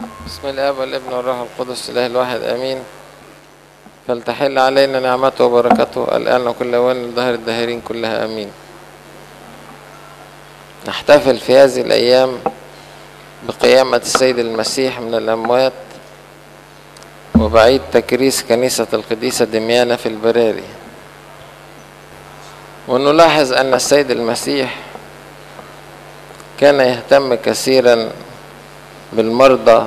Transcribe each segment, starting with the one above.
بسم الآب والابن والروح القدس الإله الواحد آمين. فلتحل علينا نعمته وبركته الآن وكل اوان لظهر الداهرين كلها آمين. نحتفل في هذه الأيام بقيامة السيد المسيح من الأموات وبعيد تكريس كنيسة القديسة دميانه في البراري. ونلاحظ أن السيد المسيح كان يهتم كثيرا بالمرضى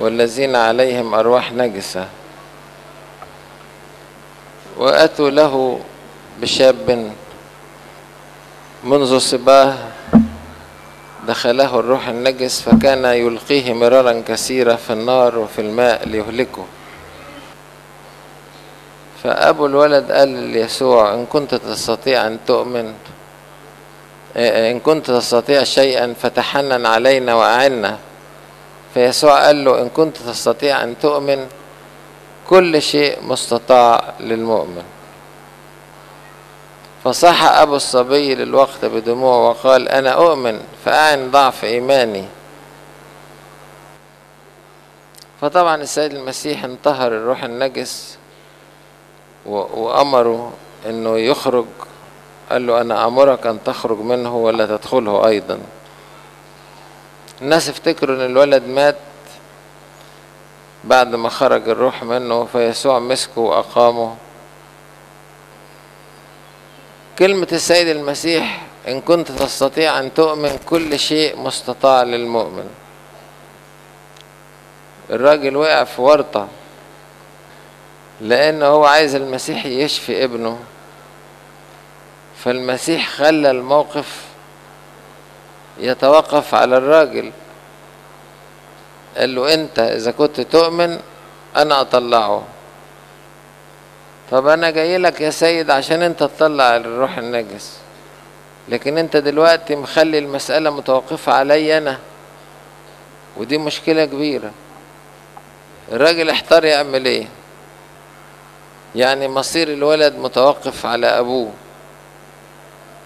والذين عليهم أرواح نجسة. وأتوا له بشاب منذ صباه دخله الروح النجس فكان يلقيه مرارا كثيرا في النار وفي الماء ليهلكه. فأبو الولد قال ليسوع إن كنت تستطيع أن تؤمن إن كنت تستطيع شيئا فتحنن علينا وأعنا. فيسوع قال له إن كنت تستطيع أن تؤمن كل شيء مستطاع للمؤمن. فصح أبو الصبي للوقت بدموع وقال أنا أؤمن فأعن ضعف إيماني. فطبعا السيد المسيح انتهر الروح النجس وأمره أنه يخرج قال له أنا أمرك أن تخرج منه ولا تدخله أيضا. الناس افتكروا أن الولد مات بعد ما خرج الروح منه فيسوع مسكه وأقامه. كلمة السيد المسيح إن كنت تستطيع أن تؤمن كل شيء مستطاع للمؤمن. الراجل وقع في ورطة لأنه هو عايز المسيح يشفي ابنه. فالمسيح خلى الموقف يتوقف على الراجل. قال له انت اذا كنت تؤمن أنا اطلعه. طب أنا جاي لك يا سيد عشان انت تطلع الروح النجس لكن انت دلوقتي مخلي المسألة متوقفة علي أنا ودي مشكلة كبيرة. الراجل احتار يعمل إيه يعني مصير الولد متوقف على أبوه.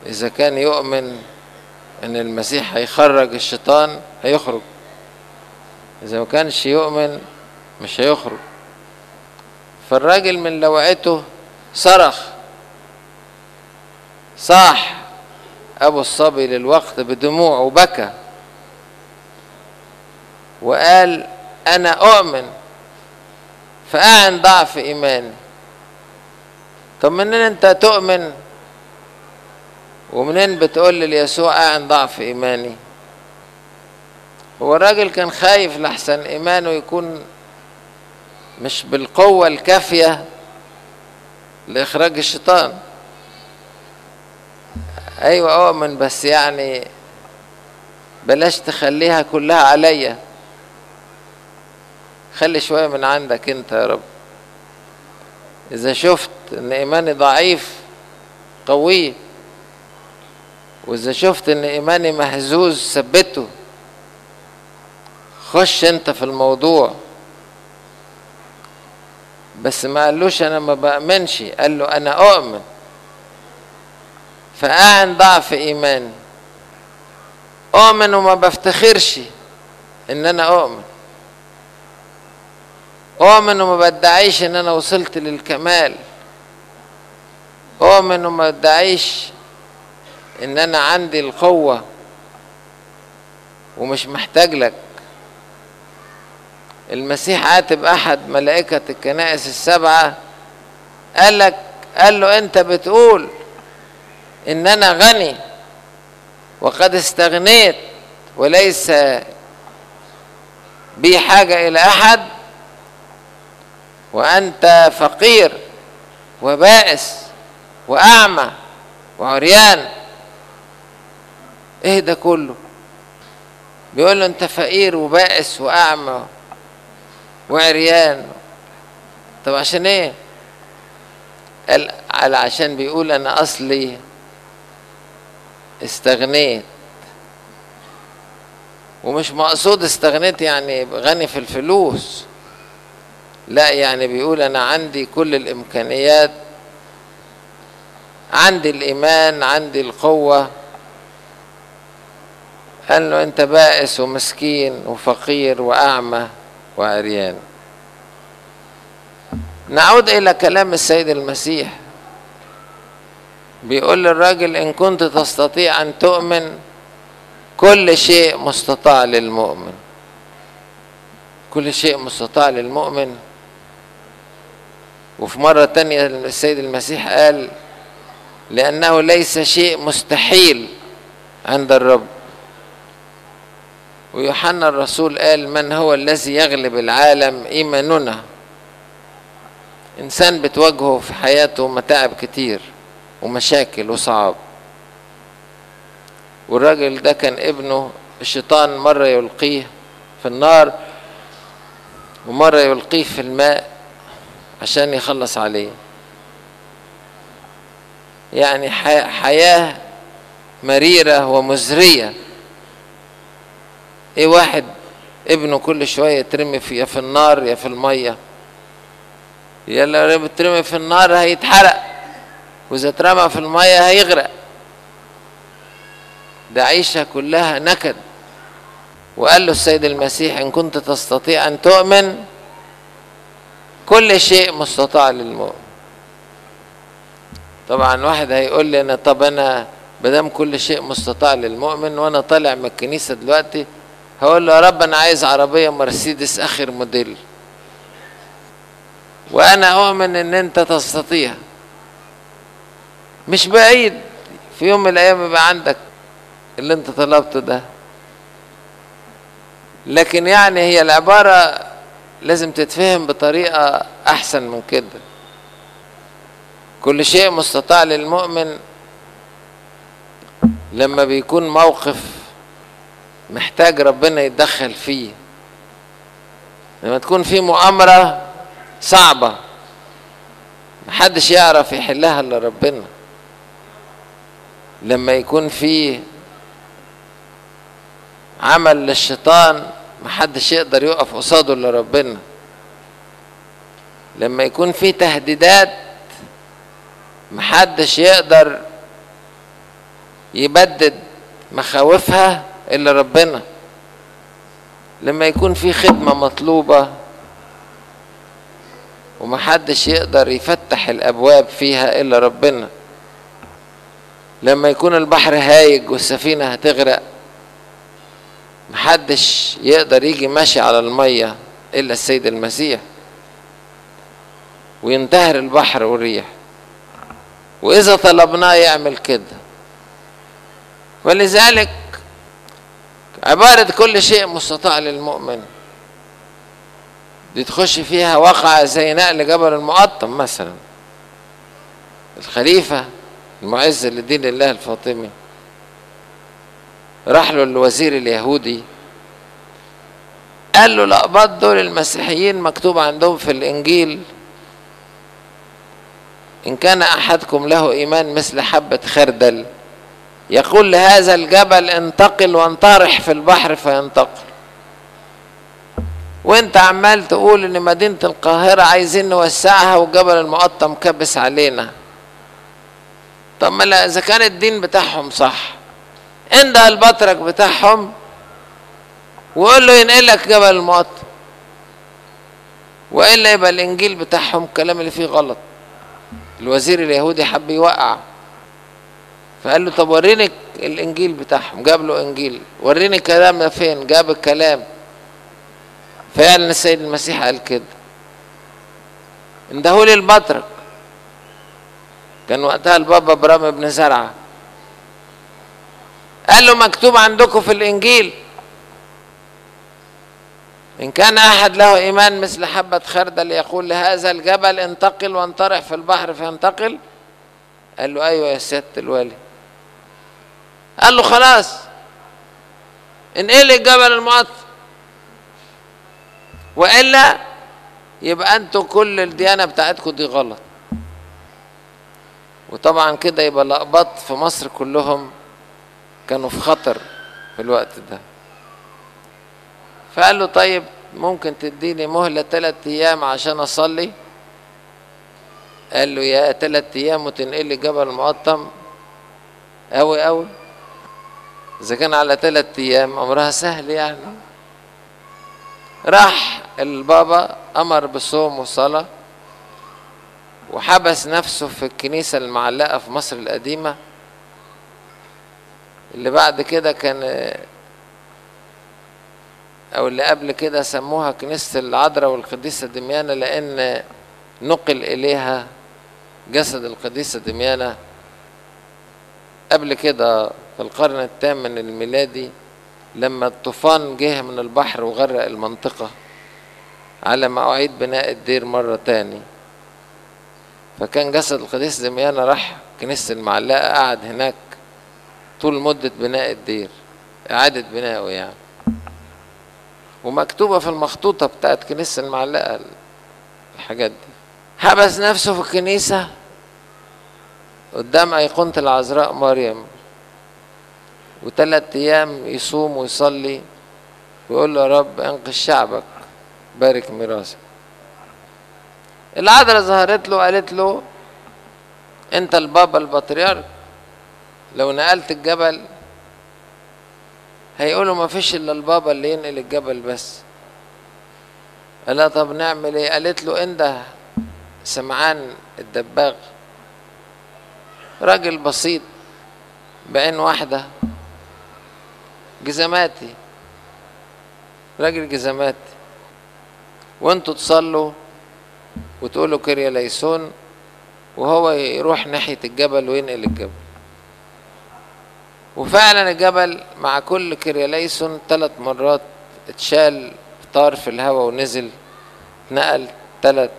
إذا كان يؤمن إن المسيح هيخرج الشيطان هيخرج. إذا ما كانش يؤمن مش هيخرج. فالراجل من لوعته صرخ. صاح أبو الصبي للوقت بدموع وبكى. وقال أنا أؤمن فأعن ضعف إيماني. طب منين أنت تؤمن ومنين بتقول ليسوع أعن ضعف إيماني. هو الراجل كان خايف لحسن إيمانه يكون مش بالقوة الكافية لإخراج الشيطان. أيوة أؤمن بس يعني بلاش تخليها كلها عليا. خلي شوية من عندك أنت يا رب. إذا شفت إن إيماني ضعيف قويه وإذا شفت إن إيماني مهزوز ثبته. خش أنت في الموضوع. بس ما قالوش أنا ما بأمنش قال له أنا أؤمن. فاعن ضعف إيماني. أؤمن وما بفتخرش إن أنا أؤمن. أؤمن وما بدعيش إن أنا وصلت للكمال. أؤمن وما بدعيش إن أنا عندي القوة ومش محتاج لك. المسيح عاتب أحد ملائكة الكنائس السبعة قال لك قال له أنت بتقول إن أنا غني وقد استغنيت وليس بي حاجة إلى أحد وأنت فقير وبائس وأعمى وعريان. إيه ده كله؟ بيقول له انت فقير وبائس وأعمى وعريان. طب عشان إيه؟ قال على عشان بيقول أنا أصلي استغنيت. ومش مقصود استغنيت يعني غني في الفلوس لا يعني بيقول أنا عندي كل الإمكانيات عندي الإيمان عندي القوة. قال له أنت بائس ومسكين وفقير وأعمى وعريان. نعود إلى كلام السيد المسيح. بيقول للراجل إن كنت تستطيع أن تؤمن كل شيء مستطاع للمؤمن. كل شيء مستطاع للمؤمن. وفي مرة تانية السيد المسيح قال لأنه ليس شيء مستحيل عند الرب. ويوحنا الرسول قال من هو الذي يغلب العالم إيماننا؟ إنسان بتواجهه في حياته متاعب كتير ومشاكل وصعاب. والراجل ده كان ابنه الشيطان مرة يلقيه في النار ومرة يلقيه في الماء عشان يخلص عليه. يعني حياة مريرة ومزرية. إيه واحد ابنه كل شوية يترمي في يا في النار يا في المية؟ يا لو بترمي في النار هيتحرق وإذا اترمى في المية هيغرق. ده عيشة كلها نكد. وقال له السيد المسيح إن كنت تستطيع أن تؤمن كل شيء مستطاع للمؤمن. طبعا واحد هيقول لي أنا طب أنا بدام كل شيء مستطاع للمؤمن وأنا طالع من الكنيسة دلوقتي هقول له يا رب أنا عايز عربية مرسيدس آخر موديل. وأنا اؤمن إن أنت تستطيع. مش بعيد في يوم من الأيام يبقى عندك اللي أنت طلبته ده. لكن يعني هي العبارة لازم تتفهم بطريقة أحسن من كده. كل شيء مستطاع للمؤمن لما بيكون موقف محتاج ربنا يتدخل فيه. لما تكون في مؤامرة صعبة محدش يعرف يحلها إلا ربنا. لما يكون في عمل للشيطان محدش يقدر يقف قصاده إلا ربنا. لما يكون في تهديدات محدش يقدر يبدد مخاوفها إلا ربنا. لما يكون في خدمة مطلوبة ومحدش يقدر يفتح الأبواب فيها إلا ربنا. لما يكون البحر هايج والسفينة هتغرق محدش يقدر يجي ماشي على المية إلا السيد المسيح. وينتهر البحر والريح. وإذا طلبناه يعمل كده. ولذلك عبارة كل شيء مستطاع للمؤمن. دي تخش فيها وقع زي نقل جبل المقطم مثلا. الخليفة المعز لدين الله الفاطمي راح له الوزير اليهودي قال له الأقباط دول المسيحيين مكتوب عندهم في الإنجيل إن كان أحدكم له إيمان مثل حبة خردل. يقول لهذا الجبل انتقل وانطرح في البحر فينتقل. وانت عمال تقول ان مدينة القاهرة عايزين نوسعها والجبل المقطم كبس علينا. طب ما إذا كان الدين بتاعهم صح. انده البطرك بتاعهم وقول له ينقلك جبل المقطم. وإلا يبقى الإنجيل بتاعهم الكلام اللي فيه غلط. الوزير اليهودي حب يوقع. فقال له طب وريني الإنجيل بتاعهم. جاب له إنجيل. وريني الكلام ده فين؟ جاب الكلام. فعلا السيد المسيح قال كده. اندهولي البطرك كان وقتها البابا برام بن زرعة. قال له مكتوب عندكم في الإنجيل. إن كان أحد له إيمان مثل حبة خردل يقول لهذا الجبل انتقل وانطرح في البحر فينتقل. قال له أيوة يا سيادة الوالي. قال له خلاص. انقل الجبل المعطل؟ وإلا يبقى أنتوا كل الديانة بتاعتكم دي غلط. وطبعا كده يبقى الأقباط في مصر كلهم كانوا في خطر في الوقت ده. فقال له طيب ممكن تديني مهلة ثلاث أيام عشان أصلي؟ قال له يا ثلاث أيام وتنقل لي جبل المقطم. أوي أوي. إذا كان على ثلاثة أيام أمرها سهل يعني. راح البابا أمر بصوم وصلاة وحبس نفسه في الكنيسة المعلقة في مصر القديمة. اللي بعد كده كان أو اللي قبل كده سموها كنيسة العذراء والقديسة دميانة لأن نقل إليها جسد القديسة دميانة قبل كده في القرن الثامن الميلادي لما الطوفان جه من البحر وغرق المنطقة على ما أعيد بناء الدير مرة تاني. فكان جسد القديس دميانة راح كنيسة المعلقة قعد هناك طول مدة بناء الدير إعادة بنائه يعني. ومكتوبة في المخطوطة بتاعت كنيسة المعلقة الحاجات دي. حبس نفسه في الكنيسة قدام أيقونة العذراء مريم. وثلاث أيام يصوم ويصلي ويقول له يا رب أنقذ شعبك بارك ميراثك. العذراء ظهرت له قالت له أنت البابا البطريرك لو نقلت الجبل هيقولوا ما فيش إلا البابا اللي ينقل الجبل بس. قال لها طب نعمل إيه؟ قالت له انده سمعان الدباغ. راجل بسيط بعين واحدة. جزماتي. راجل جزماتي. وانتوا تصلوا وتقولوا كريا ليسون وهو يروح ناحية الجبل وينقل الجبل. وفعلا الجبل مع كل كريا ليسون ثلاث مرات اتشال طار في الهواء ونزل اتنقل ثلاث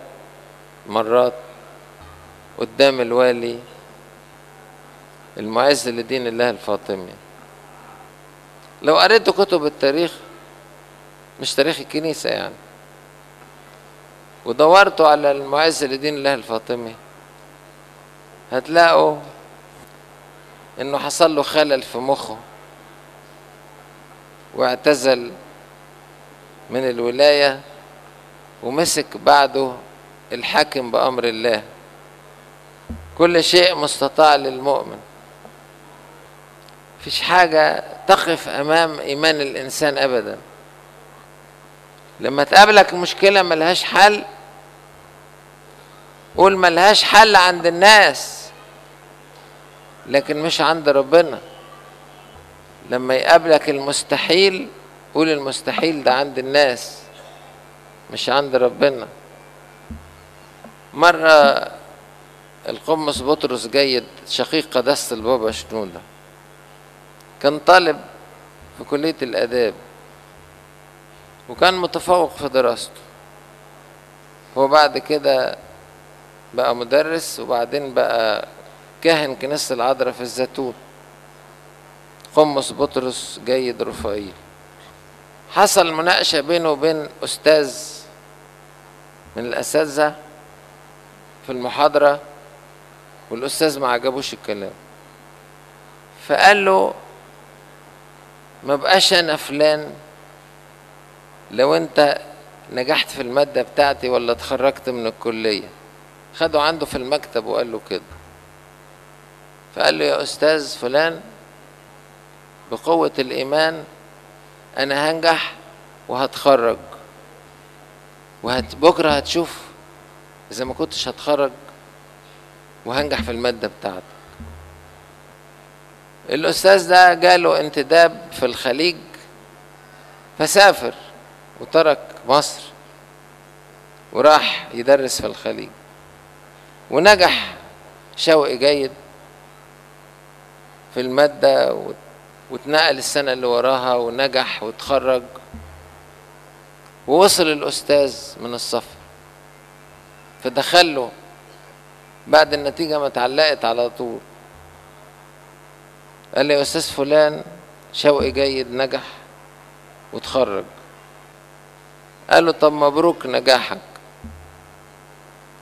مرات قدام الوالي المعز لدين الله الفاطمي. لو قريتوا كتب التاريخ مش تاريخ الكنيسة يعني. ودورتوا على المعز لدين الله الفاطمي هتلاقوا إنه حصل له خلل في مخه واعتزل من الولاية ومسك بعده الحاكم بأمر الله. كل شيء مستطاع للمؤمن. فيش حاجة تقف أمام إيمان الإنسان أبدا. لما تقابلك مشكلة ملهاش حل قول ملهاش حل عند الناس لكن مش عند ربنا. لما يقابلك المستحيل قول المستحيل ده عند الناس مش عند ربنا. مرة القمص بطرس جيد شقيق قداسة البابا شنودة. كان طالب في كلية الآداب وكان متفوق في دراسته. هو بعد كده بقى مدرس وبعدين بقى كاهن كنيسة العذراء في الزيتون. قمص بطرس جيد رفائيل حصل مناقشة بينه وبين أستاذ من الأساتذة في المحاضرة والأستاذ ما عجبوش الكلام. فقال له ما بقاش أنا فلان. لو أنت نجحت في المادة بتاعتي ولا اتخرجت من الكلية خده عنده في المكتب وقال له كده. فقال له يا أستاذ فلان بقوة الإيمان أنا هنجح وهتخرج. وهت بكرة هتشوف إذا ما كنتش هتخرج وهنجح في المادة بتاعتك. الأستاذ ده جاله انتداب في الخليج فسافر وترك مصر وراح يدرس في الخليج ونجح شوقي جيد في المادة واتنقل السنة اللي وراها ونجح وتخرج ووصل الأستاذ من السفر فدخله بعد النتيجة ما اتعلقت على طول. قال لي يا أستاذ فلان شوقي جيد نجح وتخرج قال له طب مبروك نجاحك.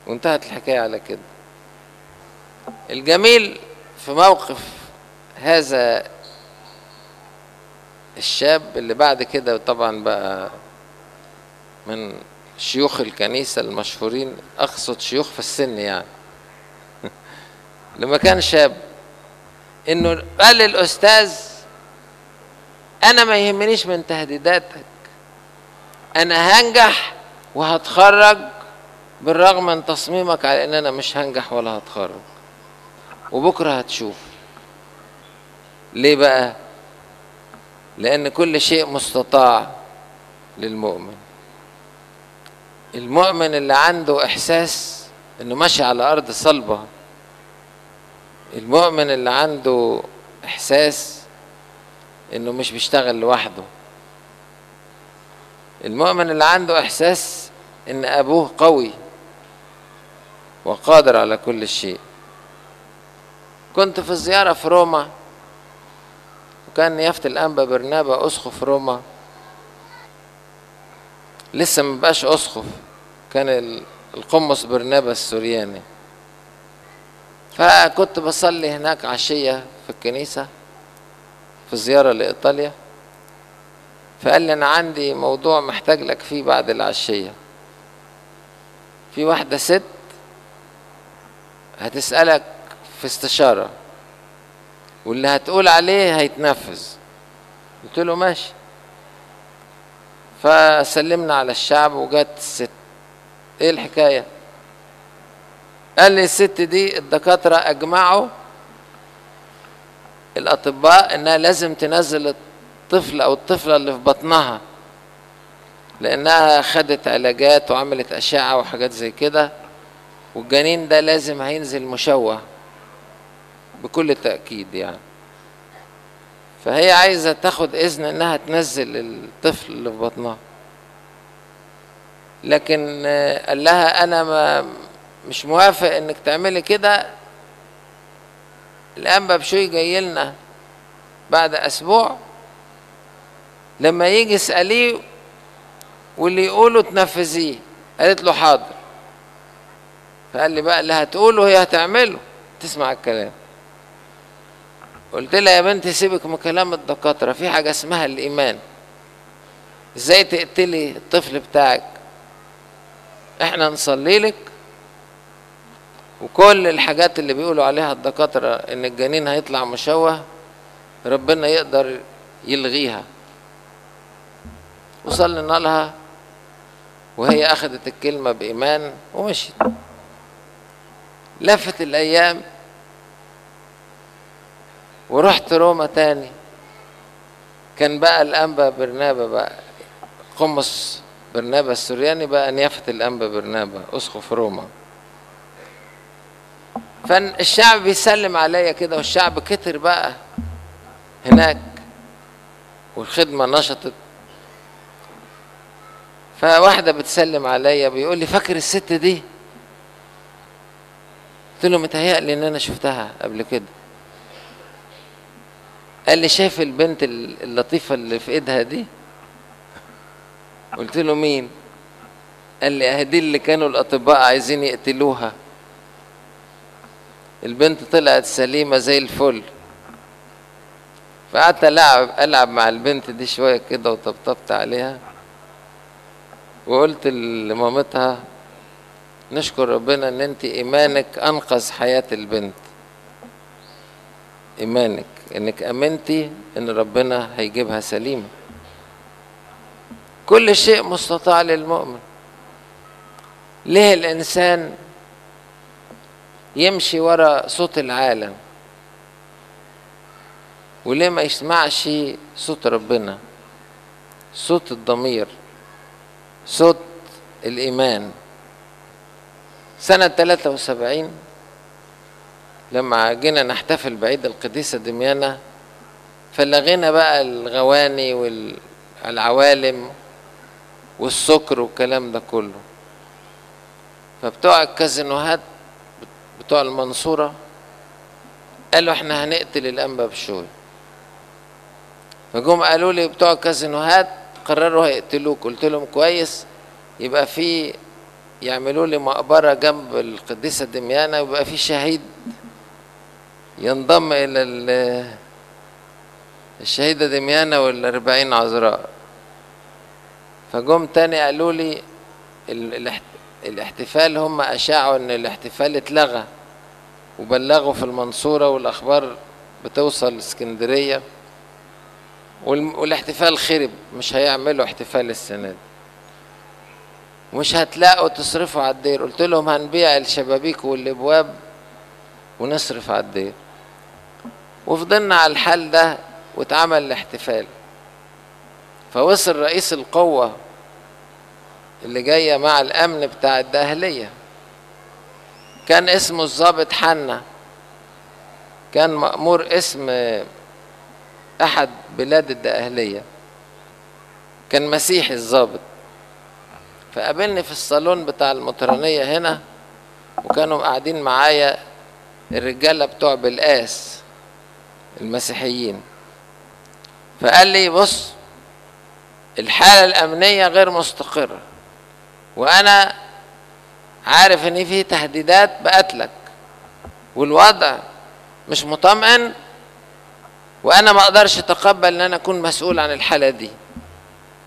وانتهت الحكاية على كده. الجميل في موقف هذا الشاب اللي بعد كده طبعا بقى من شيوخ الكنيسة المشهورين أقصد شيوخ في السن يعني. لما كان شاب إنه قال للأستاذ أنا ما يهمنيش من تهديداتك. أنا هنجح وهتخرج بالرغم من تصميمك على إن أنا مش هنجح ولا هتخرج. وبكرة هتشوف. ليه بقى؟ لأن كل شيء مستطاع للمؤمن. المؤمن اللي عنده إحساس إنه ماشي على أرض صلبة المؤمن اللي عنده إحساس إنه مش بيشتغل لوحده. المؤمن اللي عنده إحساس إن أبوه قوي وقادر على كل شيء. كنت في الزيارة في روما وكان يافت الأنبا برنابا أسقف روما. لسه مبقاش أسقف كان القمص برنابا السورياني. فكنت بصلي هناك عشية في الكنيسة في زيارة لإيطاليا. فقال لي أنا عندي موضوع محتاج لك فيه بعد العشية. في واحدة ست هتسألك في استشارة واللي هتقول عليه هيتنفذ. قلت له ماشي. فسلمنا على الشعب وجت الست إيه الحكاية؟ قال لي الست دي الدكاترة أجمعوا الأطباء إنها لازم تنزل الطفل أو الطفلة اللي في بطنها لأنها خدت علاجات وعملت أشعة وحاجات زي كده والجنين ده لازم هينزل مشوه بكل تأكيد يعني. فهي عايزة تاخد إذن إنها تنزل الطفل اللي في بطنها. لكن قال لها أنا ما مش موافق إنك تعملي كده. الأنبا بشوي جاي لنا بعد أسبوع. لما يجي اسأليه واللي يقوله تنفذيه. قالت له حاضر. فقال لي بقى اللي هتقوله هي هتعمله. تسمع الكلام. قلت لها يا بنتي سيبك من كلام الدكاترة. في حاجة اسمها الإيمان. إزاي تقتلي الطفل بتاعك؟ إحنا نصلي لك. وكل الحاجات اللي بيقولوا عليها الدكاترة إن الجنين هيطلع مشوه ربنا يقدر يلغيها. وصلنا لها وهي أخذت الكلمة بإيمان ومشيت. لفت الأيام ورحت روما تاني. كان بقى الأنبا برنابا بقى قمص برنابا السورياني بقى نيافة الأنبا برنابا أسقف روما. فالشعب بيسلم عليا كده والشعب كتر بقى هناك والخدمة نشطت. فواحدة بتسلم عليا بيقول لي فاكر الست دي؟ قلت له متهيألي إن أنا شفتها قبل كده. قال لي شايف البنت اللطيفة اللي في إيدها دي؟ قلت له مين؟ قال لي اهي دي اللي كانوا الأطباء عايزين يقتلوها. البنت طلعت سليمة زي الفل. فقعدت العب ألعب مع البنت دي شوية كده وطبطبت عليها. وقلت لمامتها نشكر ربنا إن أنت إيمانك أنقذ حياة البنت. إيمانك إنك امنتي إن ربنا هيجيبها سليمة. كل شيء مستطاع للمؤمن. ليه الإنسان يمشي ورا صوت العالم. وليه ما يسمعش صوت ربنا؟ صوت الضمير صوت الإيمان. سنة 73 لما جينا نحتفل بعيد القديسة دميانة فلغينا بقى الغواني والعوالم والسكر والكلام ده كله. فبتوع الكازينوهات بتوع المنصورة؟ قالوا إحنا هنقتل الأنبا بشوي فجم قالوا لي بتوع الكازينوهات قرروا هيقتلوك. قلت لهم كويس يبقى في يعملوا لي مقبرة جنب القديسة دميانة ويبقى في شهيد ينضم إلى الشهيدة دميانة والأربعين عذراء. فجم تاني قالوا لي الاحتفال هم أشاعوا إن الاحتفال اتلغى. وبلغوا في المنصورة والأخبار بتوصل اسكندرية. والاحتفال خرب مش هيعملوا احتفال السنة دي. ومش هتلاقوا تصرفوا على الدير. قلت لهم هنبيع الشبابيك والأبواب ونصرف على الدير. وفضلنا على الحال ده واتعمل الاحتفال. فوصل رئيس القوة اللي جاية مع الأمن بتاع الدهلية كان اسمه الضابط حنا. كان مأمور اسم أحد بلاد الدقهلية. كان مسيحي الضابط. فقابلني في الصالون بتاع المطرانية هنا وكانوا قاعدين معايا الرجالة بتوع بالقاس المسيحيين. فقال لي بص الحالة الأمنية غير مستقرة وأنا عارف إن في تهديدات بقتلك والوضع مش مطمئن وأنا ما أقدرش أتقبل إن أنا أكون مسؤول عن الحالة دي.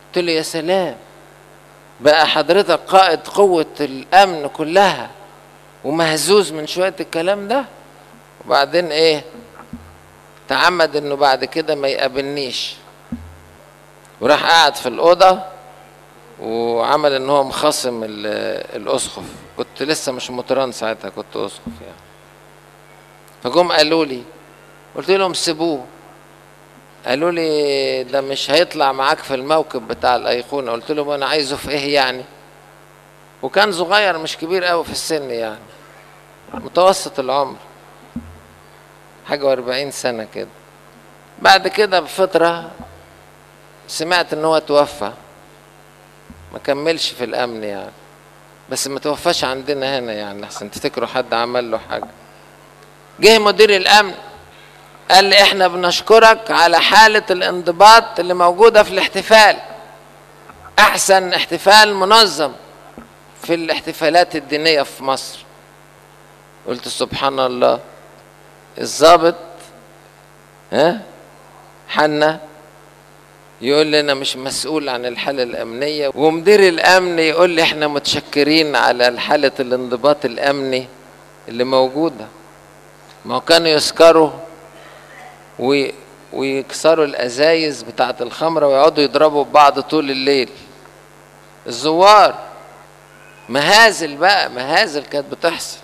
قلت له يا سلام بقى حضرتك قائد قوة الأمن كلها ومهزوز من شوية الكلام ده؟ وبعدين إيه؟ تعمد إنه بعد كده ما يقابلنيش. وراح قاعد في الأوضة وعمل إن هو مخاصم الأسقف. كنت لسه مش مطران ساعتها كنت أسقف يعني. فجم قالوا لي قلت لهم سيبوه. قالوا لي ده مش هيطلع معاك في الموكب بتاع الأيقونة. قلت لهم أنا عايزه في إيه يعني؟ وكان صغير مش كبير قوي في السن يعني. متوسط العمر. حاجة وأربعين سنة كده. بعد كده بفترة سمعت إن هو توفى. ما كملش في الأمن يعني. بس ما توفاش عندنا هنا يعني أحسن تفتكروا حد عمل له حاجة. جه مدير الأمن قال لي إحنا بنشكرك على حالة الانضباط اللي موجودة في الاحتفال. أحسن احتفال منظم في الاحتفالات الدينية في مصر. قلت سبحان الله. الضابط ها حنا يقول لي أنا مش مسؤول عن الحالة الأمنية. ومدير الأمن يقول لي إحنا متشكرين على حالة الانضباط الأمني اللي موجودة. ما كانوا يسكروا ويكسروا الأزايز بتاعة الخمرة ويقعدوا يضربوا ببعض طول الليل. الزوار مهازل بقى مهازل كانت بتحصل.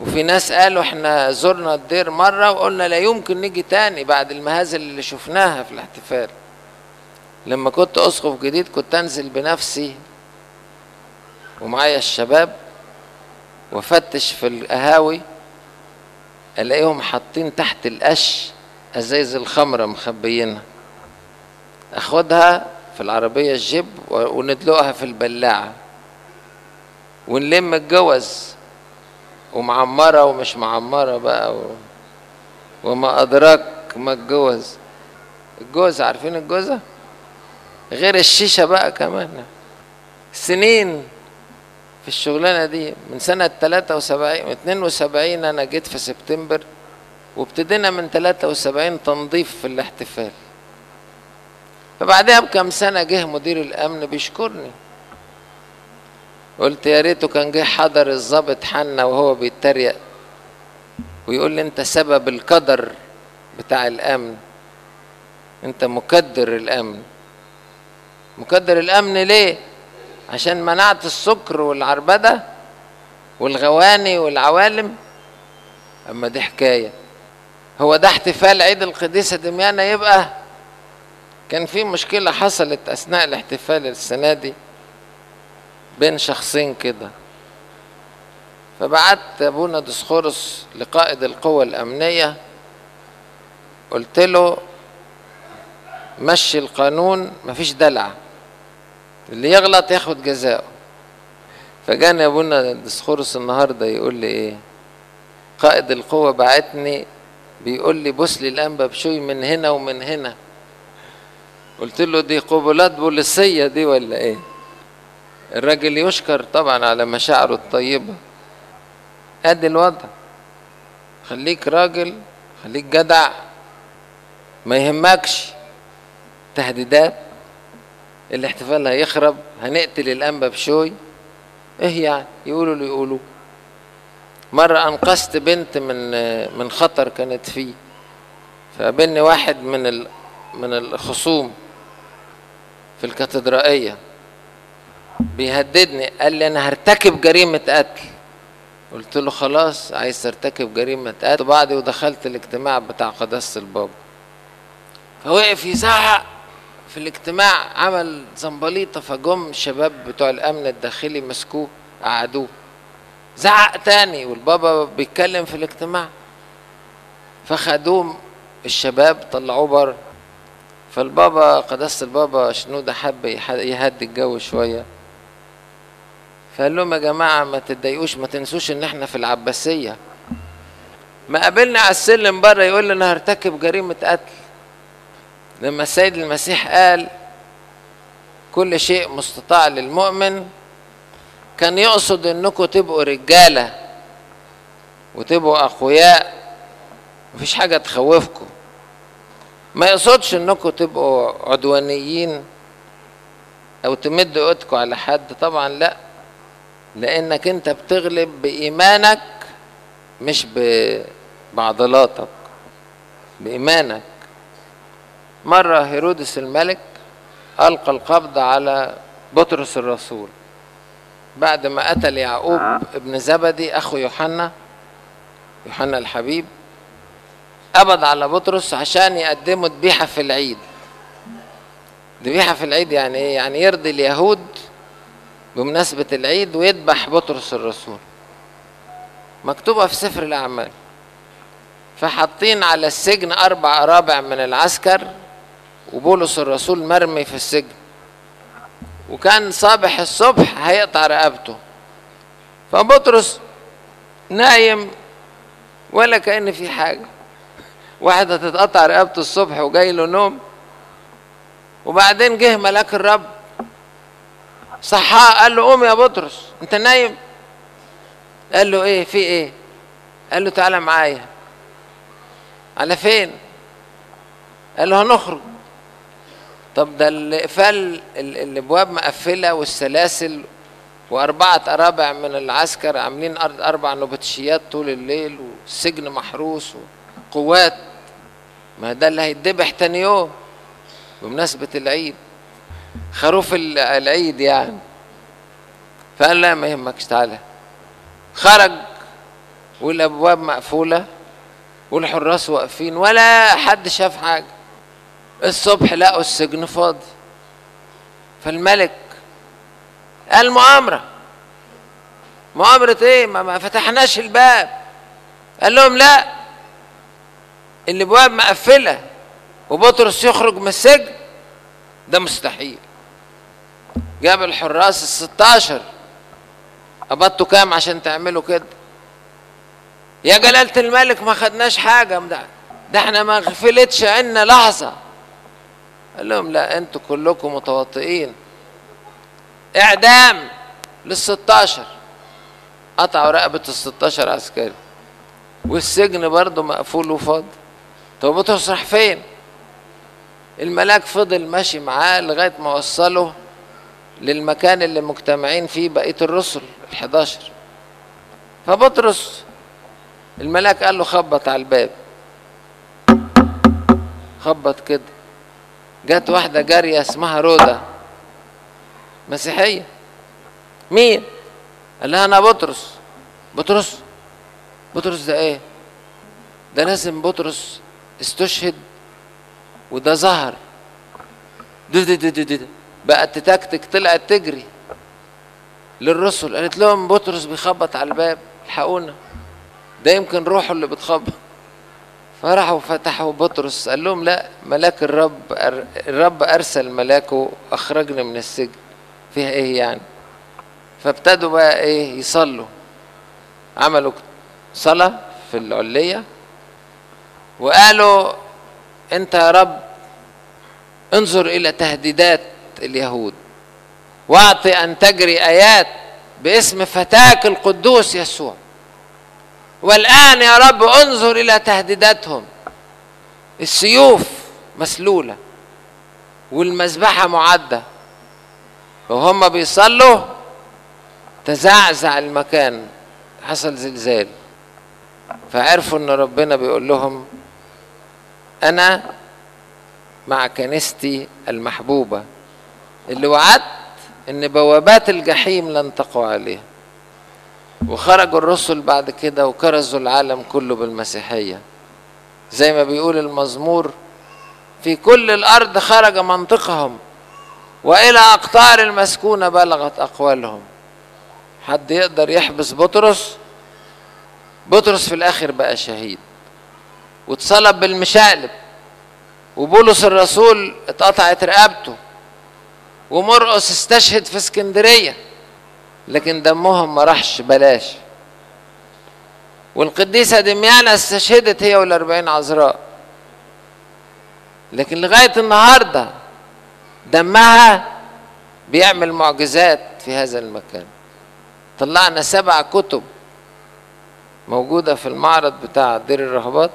وفي ناس قالوا إحنا زرنا الدير مرة وقلنا لا يمكن نيجي تاني بعد المهازل اللي شفناها في الاحتفال. لما كنت اسقف جديد كنت أنزل بنفسي ومعايا الشباب وأفتش في القهاوي ألاقيهم حاطين تحت القش أزايز الخمرة مخبيينها. أخدها في العربية الجيب وندلقها في البلاعة. ونلم الجوز ومعمرة ومش معمرة بقى و... وما أدراك ما الجوز. الجوز عارفين الجوزة؟ غير الشيشة بقى كمان. سنين في الشغلانة دي من سنة 73 72 أنا جيت في سبتمبر وابتدينا من 73 تنظيف في الاحتفال. فبعدها بكم سنة جه مدير الأمن بيشكرني. قلت يا ريته كان جه حضر الضابط حنا وهو بيتريق ويقول لي أنت سبب القدر بتاع الأمن. أنت مكدر الأمن. مكدر الأمن ليه؟ عشان منعت السكر والعربدة والغواني والعوالم؟ أما دي حكاية. هو ده احتفال عيد القديسة دميانه يبقى كان في مشكلة حصلت أثناء الاحتفال السنة دي بين شخصين كده. فبعت أبونا دسخورس لقائد القوى الأمنية قلت له مشي القانون مفيش دلع. اللي يغلط ياخد جزاءه فجاني ابونا دسخورس النهارده يقول لي إيه؟ قائد القوة بعتني بيقول لي بص لي الأنبا بشوي من هنا ومن هنا. قلت له دي قبلات بوليسية دي ولا إيه؟ الراجل يشكر طبعا على مشاعره الطيبة. أدي الوضع. خليك راجل خليك جدع. ما يهمكش. تهديدات. الاحتفال هيخرب هنقتل الأنبا بشوي. إيه يعني؟ يقولوا اللي يقولوا. مرة أنقذت بنت من من خطر كانت فيه. فقابلني واحد من من الخصوم في الكاتدرائية بيهددني قال لي أنا هرتكب جريمة قتل. قلت له خلاص عايز ترتكب جريمة قتل. بعدي ودخلت الاجتماع بتاع قداسة البابا. فوقف يزعق. في الاجتماع عمل زنبليطة فجم الشباب بتوع الأمن الداخلي مسكوه قعدوه. زعق تاني والبابا بيتكلم في الاجتماع. فخدوه الشباب طلعوه بره. فالبابا قداسة البابا شنودة حب يهدي الجو شوية. فقال لهم يا جماعة ما تتضايقوش ما تنسوش إن إحنا في العباسية. ما قابلنا على السلم بره يقول لنا هرتكب جريمة قتل. لما السيد المسيح قال كل شيء مستطاع للمؤمن كان يقصد انكم تبقوا رجالة وتبقوا أقوياء مفيش حاجة تخوفكم ما يقصدش انكم تبقوا عدوانيين أو تمدوا ايدكم على حد طبعا لأ لإنك أنت بتغلب بإيمانك مش بعضلاتك بإيمانك. مرة هيرودس الملك ألقى القبض على بطرس الرسول. بعد ما قتل يعقوب ابن زبدي أخو يوحنا يوحنا الحبيب قبض على بطرس عشان يقدموا ذبيحة في العيد. ذبيحة في العيد يعني إيه؟ يعني يرضي اليهود بمناسبة العيد ويذبح بطرس الرسول. مكتوبة في سفر الأعمال. فحاطين على السجن أربع ارابع من العسكر وبولس الرسول مرمي في السجن. وكان صابح الصبح هيقطع رقبته. فبطرس نايم ولا كأن في حاجة. واحد هتتقطع رقبته الصبح وجاي له نوم. وبعدين جه ملاك الرب صحاه قال له قوم يا بطرس انت نايم؟ قال له إيه؟ في إيه؟ قال له تعالى معايا. على فين؟ قال له هنخرج. طب ده الاقفال الابواب مقفلة والسلاسل وأربعة ارابع من العسكر عاملين أربع نبطشيات طول الليل والسجن محروس وقوات. ما ده اللي هيتذبح تاني يوم بمناسبة العيد. خروف العيد يعني. فقال لا ما يهمكش تعالى. خرج والأبواب مقفولة والحراس واقفين ولا حد شاف حاجة. الصبح لقوا السجن فاضي. فالملك قال مؤامرة. مؤامرة إيه؟ ما, فتحناش الباب. قال لهم لا. الابواب مقفلة وبطرس يخرج من السجن ده مستحيل. جاب الحراس الستاشر. قبضتوا كام عشان تعملوا كده؟ يا جلالة الملك ما خدناش حاجة. ده, ده إحنا ما غفلتش عنا لحظة. قال لهم لا أنتوا كلكم متواطئين إعدام للستاشر. قطعوا رقبة الستاشر عسكري. والسجن برضه مقفول وفاضي. طب بطرس راح فين؟ الملاك فضل ماشي معاه لغاية ما وصله للمكان اللي مجتمعين فيه بقية الرسل الحداشر. فبطرس. الملاك قال له خبط على الباب. خبط كده. جت واحدة جارية اسمها رودا مسيحية. مين؟ قال لها أنا بطرس. بطرس؟ بطرس ده إيه؟ ده لازم بطرس استشهد وده ظهر. دي دي دي دي. بقت تتكتك طلعت تجري للرسل. قالت لهم بطرس بيخبط على الباب الحقونا ده يمكن روحه اللي بتخبط. فراحوا فتحوا بطرس قال لهم لا ملاك الرب الرب أرسل ملاكه أخرجني من السجن. فيها إيه يعني؟ فابتدوا بقى إيه؟ يصلوا. عملوا صلاة في العلية وقالوا أنت يا رب انظر إلى تهديدات اليهود واعطي أن تجري آيات باسم فتاك القدوس يسوع. والآن يا رب انظر إلى تهديداتهم. السيوف مسلولة والمذبحة معدة. وهم بيصلوا تزعزع المكان. حصل زلزال. فعرفوا إن ربنا بيقول لهم أنا مع كنيستي المحبوبة. اللي وعدت إن بوابات الجحيم لن تقوى عليها. وخرجوا الرسل بعد كده وكرزوا العالم كله بالمسيحية. زي ما بيقول المزمور في كل الأرض خرج منطقهم وإلى أقطار المسكونة بلغت أقوالهم. حد يقدر يحبس بطرس؟ بطرس في الآخر بقى شهيد. واتصلب بالمشقلب وبولس الرسول اتقطعت رقبته ومرقس استشهد في اسكندرية. لكن دمهم ما راحش بلاش والقديسة دميانة استشهدت هي والأربعين عذراء. لكن لغاية النهاردة دمها بيعمل معجزات في هذا المكان. طلعنا سبع كتب موجودة في المعرض بتاع دير الرهبات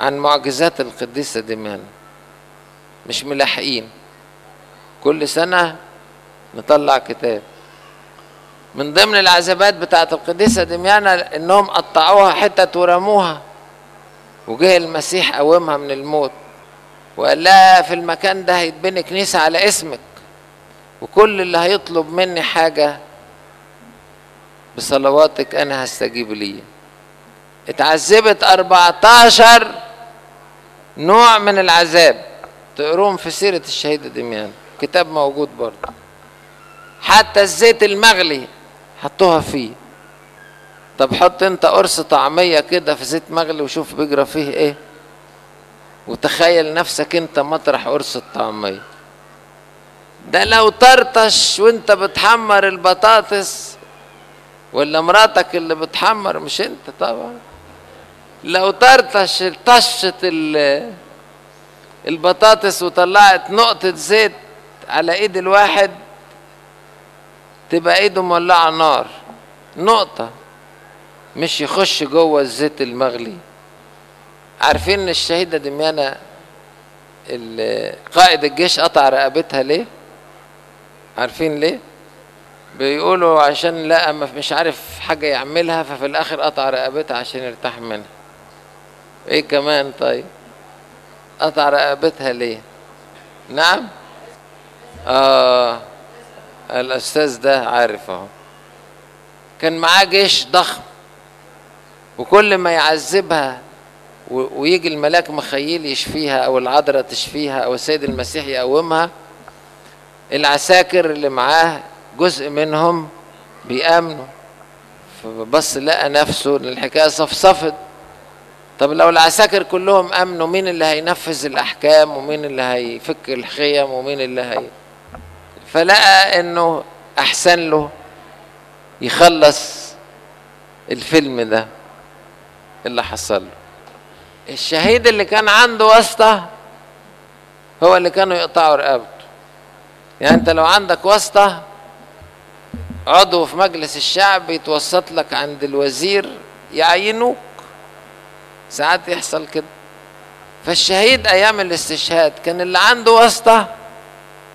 عن معجزات القديسة دميانة مش ملاحقين. كل سنة نطلع كتاب. من ضمن العذابات بتاعت القديسة دميانة إنهم قطعوها حتت ورموها وجه المسيح قومها من الموت. وقال لها في المكان ده هيتبني كنيسة على اسمك. وكل اللي هيطلب مني حاجة بصلواتك أنا هستجيب ليه اتعذبت 14 نوع من العذاب. تقروهم في سيرة الشهيدة دميان كتاب موجود برضه. حتى الزيت المغلي حطوها فيه. طب حط انت قرص طعمية كده في زيت مغلي وشوف بيجرى فيه إيه. وتخيل نفسك انت مطرح قرص الطعمية. ده لو طرطش وانت بتحمر البطاطس ولا مراتك اللي بتحمر مش انت طبعا. لو طرطش طشت البطاطس وطلعت نقطة زيت على ايد الواحد تبقى ايده مولعة نار. نقطة. مش يخش جوه الزيت المغلي. عارفين إن الشهيدة دميانة قائد الجيش قطع رقبتها ليه؟ عارفين ليه؟ بيقولوا عشان لقى مش عارف حاجة يعملها ففي الآخر قطع رقبتها عشان يرتاح منها. إيه كمان طيب؟ قطع رقبتها ليه؟ نعم؟ آه. الأستاذ ده عارف أهو. كان معاه جيش ضخم وكل ما يعذبها ويجي الملاك مخيل يشفيها أو العذراء تشفيها أو السيد المسيح يقومها العساكر اللي معاه جزء منهم بيأمنوا. فبص لقى نفسه إن الحكاية صفصفت. طب لو العساكر كلهم أمنوا مين اللي هينفذ الأحكام ومين اللي هيفك الخيم ومين اللي هي فلقى إنه أحسن له يخلص الفيلم ده اللي حصل له. الشهيد اللي كان عنده واسطة هو اللي كانوا يقطعوا رقبته. يعني أنت لو عندك واسطة عضو في مجلس الشعب يتوسط لك عند الوزير يعينوك. ساعات يحصل كده. فالشهيد أيام الاستشهاد كان اللي عنده واسطة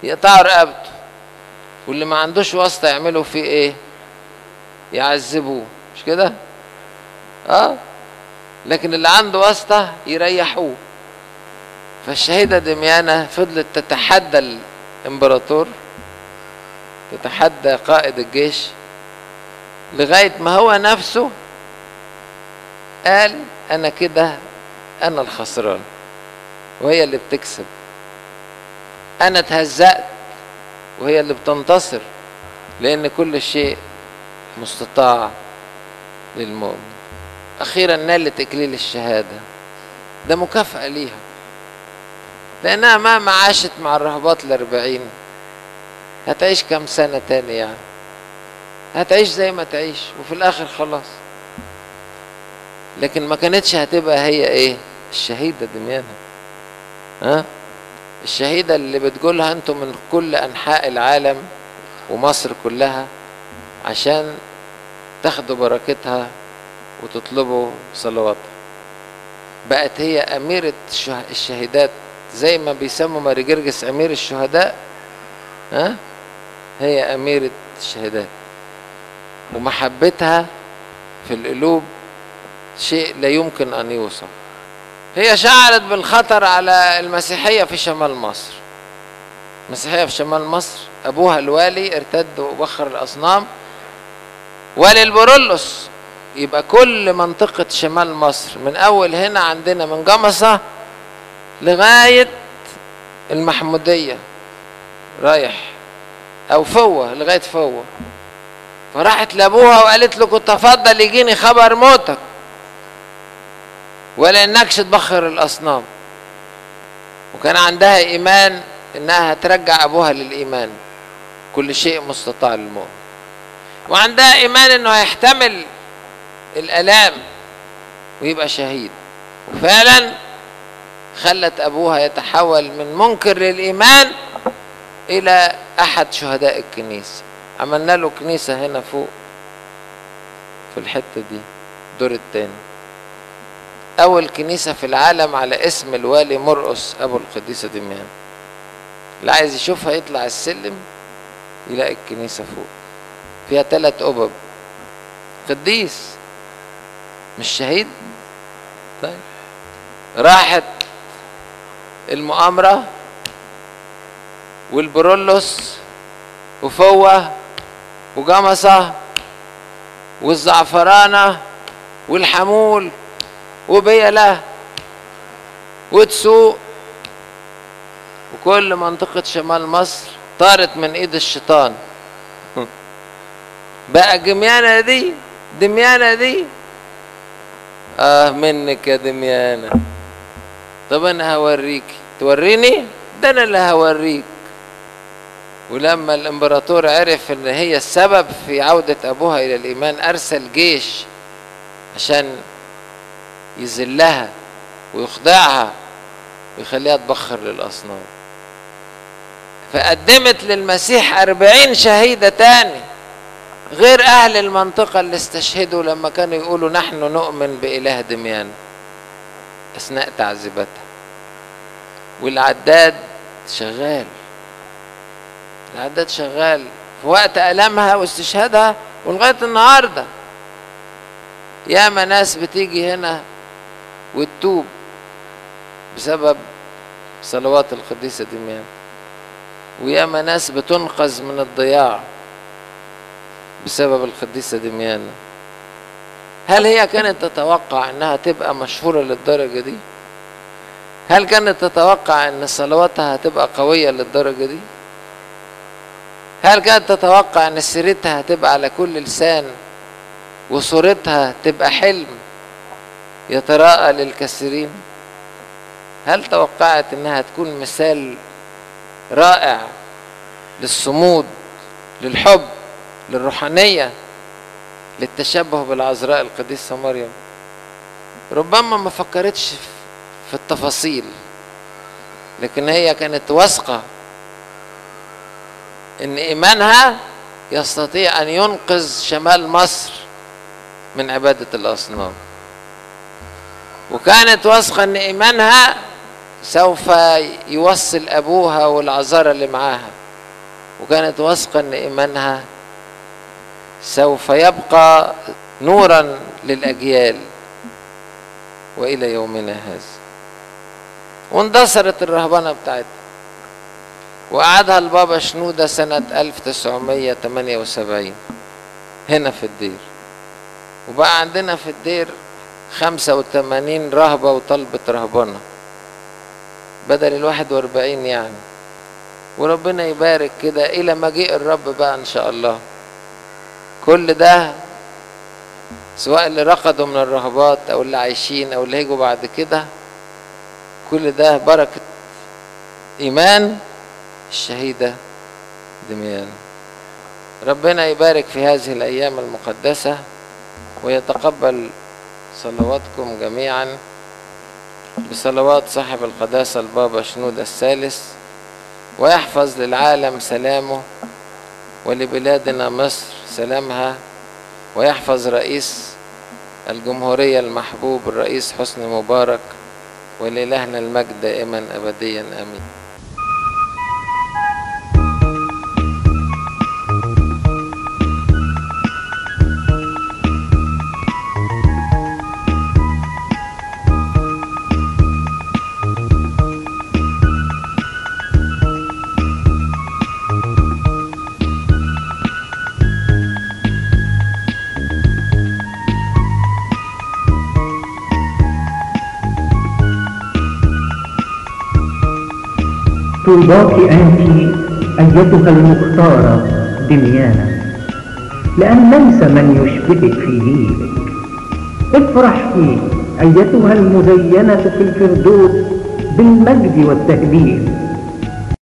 يقطعوا رقبته. واللي ما عندوش واسطة يعملوا فيه إيه؟ يعذبوه. مش كده؟ آه؟ لكن اللي عنده واسطة يريحوه. فالشهيدة دميانة فضلت تتحدى الإمبراطور تتحدى قائد الجيش لغاية ما هو نفسه قال أنا كده أنا الخسران وهي اللي بتكسب. أنا اتهزأت. وهي اللي بتنتصر لأن كل شيء مستطاع للمؤمن. أخيرا نالت إكليل الشهادة. ده مكافأة ليها. لأنها مهما عاشت مع الرهبات الأربعين هتعيش كم سنة تاني يعني؟ هتعيش زي ما تعيش وفي الآخر خلاص. لكن ما كانتش هتبقى هي إيه؟ الشهيدة دميانة ها؟ الشهيدة اللي بتقولها أنتم من كل أنحاء العالم ومصر كلها عشان تاخدوا بركتها وتطلبوا صلواتها. بقت هي أميرة الشهيدات زي ما بيسموا ماري جرجس أمير الشهداء ها؟ هي أميرة الشهيدات. ومحبتها في القلوب شيء لا يمكن أن يوصف. هي شعرت بالخطر على المسيحية في شمال مصر. المسيحية في شمال مصر أبوها الوالي ارتد وبخر الأصنام. والي البرولوس يبقى كل منطقة شمال مصر من أول هنا عندنا من جمصة لغاية المحمودية رايح أو فوة لغاية فوة. فراحت لأبوها وقالت له كنت أفضل يجيني خبر موتك. ولا إنكش تبخر الأصنام. وكان عندها إيمان إنها هترجع أبوها للإيمان. كل شيء مستطاع للمؤمن. وعندها إيمان إنه هيحتمل الآلام ويبقى شهيد. وفعلا خلت أبوها يتحول من منكر للإيمان إلى أحد شهداء الكنيسة. عملنا له كنيسة هنا فوق في الحتة دي الدور التاني. أول كنيسة في العالم على اسم الوالي مرقس أبو القديسة دميان. اللي عايز يشوفها يطلع السلم يلاقي الكنيسة فوق. فيها ثلاث أبب قديس. مش شهيد؟ طيب. راحت المؤامرة والبرولوس وفوة وجمصة والزعفرانة والحمول وبيلة وتسوق. وكل منطقة شمال مصر طارت من إيد الشيطان. بقى جميانة دي دميانة دي. آه منك يا دميانة. طب أنا هوريك. توريني؟ ده أنا اللي هوريك. ولما الإمبراطور عرف إن هي السبب في عودة أبوها إلى الإيمان أرسل جيش عشان يذلها ويخضعها ويخليها تبخر للأصنام. فقدمت للمسيح أربعين شهيدة تاني غير أهل المنطقة اللي استشهدوا لما كانوا يقولوا نحن نؤمن بإله دميان أثناء تعذيباتها. والعداد شغال العداد شغال في وقت ألمها واستشهادها ولغاية النهاردة. ياما ناس بتيجي هنا وتتوب بسبب صلوات القديسة دميان وياما ناس بتنقذ من الضياع بسبب القديسة دميانة هل هي كانت تتوقع إنها تبقى مشهورة للدرجة دي؟ هل كانت تتوقع إن صلواتها هتبقى قوية للدرجة دي؟ هل كانت تتوقع إن سيرتها هتبقى على كل لسان وصورتها تبقى حلم يتراءى للكثيرين هل توقعت إنها تكون مثال رائع للصمود للحب للروحانية للتشبه بالعذراء القديسة مريم؟ ربما ما فكرتش في التفاصيل لكن هي كانت واثقة إن إيمانها يستطيع أن ينقذ شمال مصر من عبادة الأصنام. وكانت واثقة إن إيمانها سوف يوصل أبوها والعذارى اللي معاها. وكانت واثقة إن إيمانها سوف يبقى نورا للأجيال وإلى يومنا هذا. واندثرت الرهبنه بتاعتها. وقعدها البابا شنودة سنة 1978 هنا في الدير. وبقى عندنا في الدير 85 رهبة وطلبة رهبنة بدل الواحد وأربعين يعني. وربنا يبارك كده إلى مجيء الرب بقى إن شاء الله. كل ده سواء اللي رقدوا من الرهبات أو اللي عايشين أو اللي هيجوا بعد كده كل ده بركة إيمان الشهيدة دميان. ربنا يبارك في هذه الأيام المقدسة ويتقبل صلواتكم جميعا. بصلوات صاحب القداسة البابا شنود الثالث. ويحفظ للعالم سلامه ولبلادنا مصر سلامها. ويحفظ رئيس الجمهورية المحبوب الرئيس حسني مبارك. ولإلهنا المجد دائما أبديا آمين. طوباك أنت أيتها المختارة دميانة لأن ليس من يشبهك في جيلك افرحي أيتها المزينة في الفردوس بالمجد والتهليل